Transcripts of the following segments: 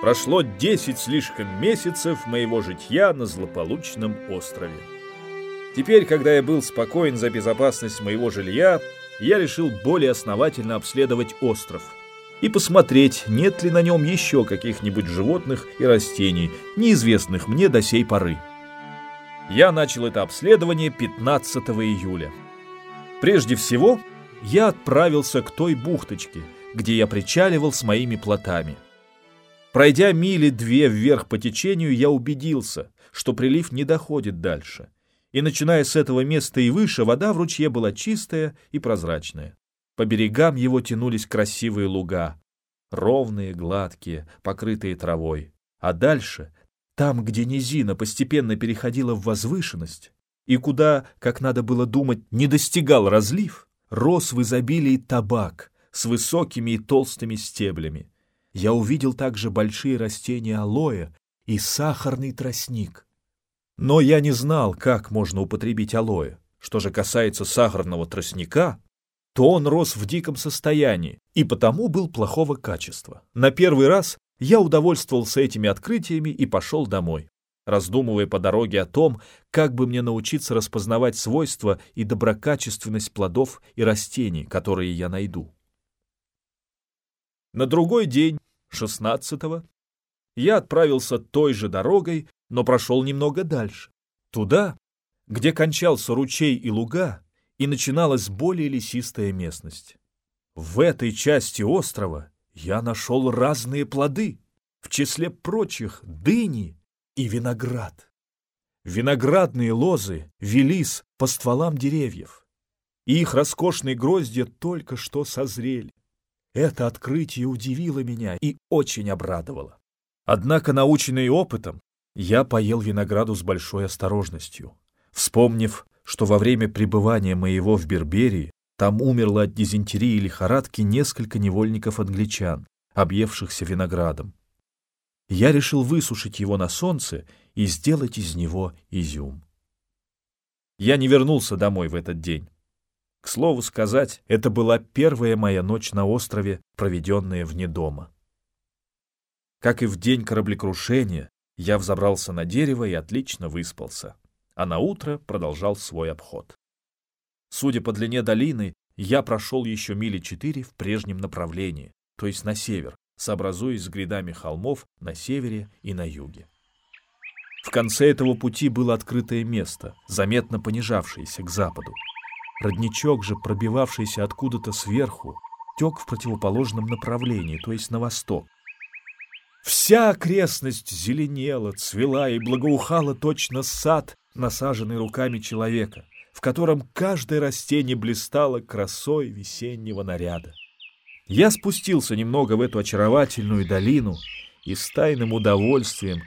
Прошло десять слишком месяцев моего житья на злополучном острове. Теперь, когда я был спокоен за безопасность моего жилья, я решил более основательно обследовать остров и посмотреть, нет ли на нем еще каких-нибудь животных и растений, неизвестных мне до сей поры. Я начал это обследование 15 июля. Прежде всего, я отправился к той бухточке, где я причаливал с моими плотами – Пройдя мили две вверх по течению, я убедился, что прилив не доходит дальше. И начиная с этого места и выше, вода в ручье была чистая и прозрачная. По берегам его тянулись красивые луга, ровные, гладкие, покрытые травой. А дальше, там, где низина постепенно переходила в возвышенность, и куда, как надо было думать, не достигал разлив, рос в изобилии табак с высокими и толстыми стеблями я увидел также большие растения алоэ и сахарный тростник. Но я не знал, как можно употребить алоэ. Что же касается сахарного тростника, то он рос в диком состоянии и потому был плохого качества. На первый раз я удовольствовался этими открытиями и пошел домой, раздумывая по дороге о том, как бы мне научиться распознавать свойства и доброкачественность плодов и растений, которые я найду. На другой день, 16-го, я отправился той же дорогой, но прошел немного дальше. Туда, где кончался ручей и луга, и начиналась более лесистая местность. В этой части острова я нашел разные плоды, в числе прочих дыни и виноград. Виноградные лозы велись по стволам деревьев, и их роскошные гроздья только что созрели. Это открытие удивило меня и очень обрадовало. Однако, наученный опытом, я поел винограду с большой осторожностью, вспомнив, что во время пребывания моего в Берберии там умерло от дизентерии и лихорадки несколько невольников-англичан, объевшихся виноградом. Я решил высушить его на солнце и сделать из него изюм. Я не вернулся домой в этот день. К слову сказать, это была первая моя ночь на острове, проведенная вне дома. Как и в день кораблекрушения, я взобрался на дерево и отлично выспался, а на утро продолжал свой обход. Судя по длине долины, я прошел еще мили четыре в прежнем направлении, то есть на север, сообразуясь с грядами холмов на севере и на юге. В конце этого пути было открытое место, заметно понижавшееся к западу. Родничок же, пробивавшийся откуда-то сверху, тек в противоположном направлении, то есть на восток. Вся окрестность зеленела, цвела и благоухала точно сад, насаженный руками человека, в котором каждое растение блистало красой весеннего наряда. Я спустился немного в эту очаровательную долину и с тайным удовольствием,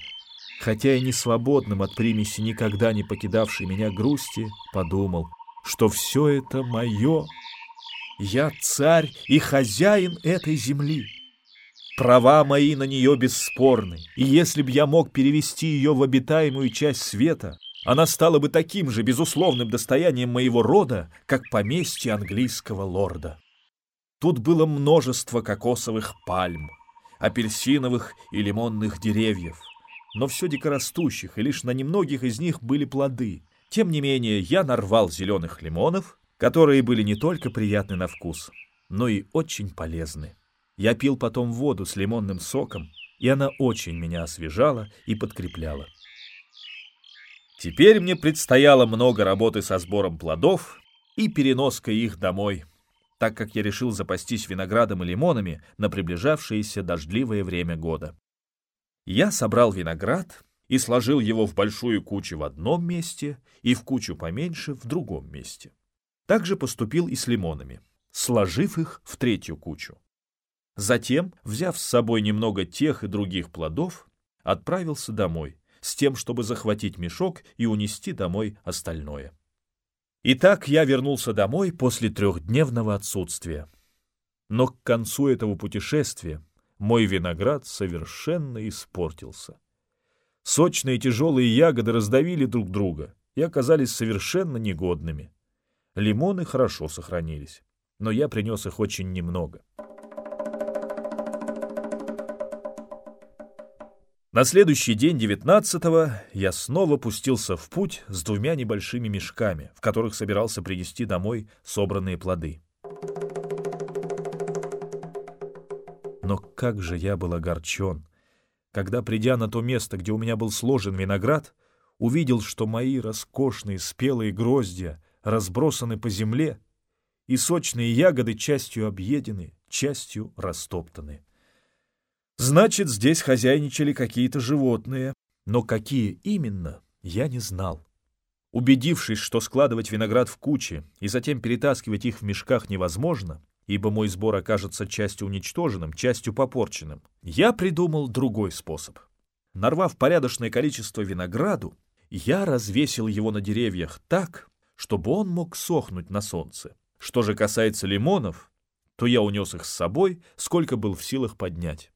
хотя и не свободным от примеси никогда не покидавшей меня грусти, подумал — что все это мое. Я царь и хозяин этой земли. Права мои на нее бесспорны, и если б я мог перевести ее в обитаемую часть света, она стала бы таким же безусловным достоянием моего рода, как поместье английского лорда. Тут было множество кокосовых пальм, апельсиновых и лимонных деревьев, но все дикорастущих, и лишь на немногих из них были плоды — тем не менее, я нарвал зеленых лимонов, которые были не только приятны на вкус, но и очень полезны. Я пил потом воду с лимонным соком, и она очень меня освежала и подкрепляла. Теперь мне предстояло много работы со сбором плодов и переноской их домой, так как я решил запастись виноградом и лимонами на приближавшееся дождливое время года. Я собрал виноград и сложил его в большую кучу в одном месте и в кучу поменьше в другом месте. Так же поступил и с лимонами, сложив их в третью кучу. Затем, взяв с собой немного тех и других плодов, отправился домой, с тем, чтобы захватить мешок и унести домой остальное. Итак, я вернулся домой после трехдневного отсутствия. Но к концу этого путешествия мой виноград совершенно испортился. Сочные тяжелые ягоды раздавили друг друга и оказались совершенно негодными. Лимоны хорошо сохранились, но я принес их очень немного. На следующий день, 19-го, я снова пустился в путь с двумя небольшими мешками, в которых собирался принести домой собранные плоды. Но как же я был огорчен, когда, придя на то место, где у меня был сложен виноград, увидел, что мои роскошные спелые гроздья разбросаны по земле, и сочные ягоды частью объедены, частью растоптаны. Значит, здесь хозяйничали какие-то животные, но какие именно, я не знал. Убедившись, что складывать виноград в кучи и затем перетаскивать их в мешках невозможно, ибо мой сбор окажется частью уничтоженным, частью попорченным, я придумал другой способ. Нарвав порядочное количество винограду, я развесил его на деревьях так, чтобы он мог сохнуть на солнце. Что же касается лимонов, то я унес их с собой, сколько был в силах поднять.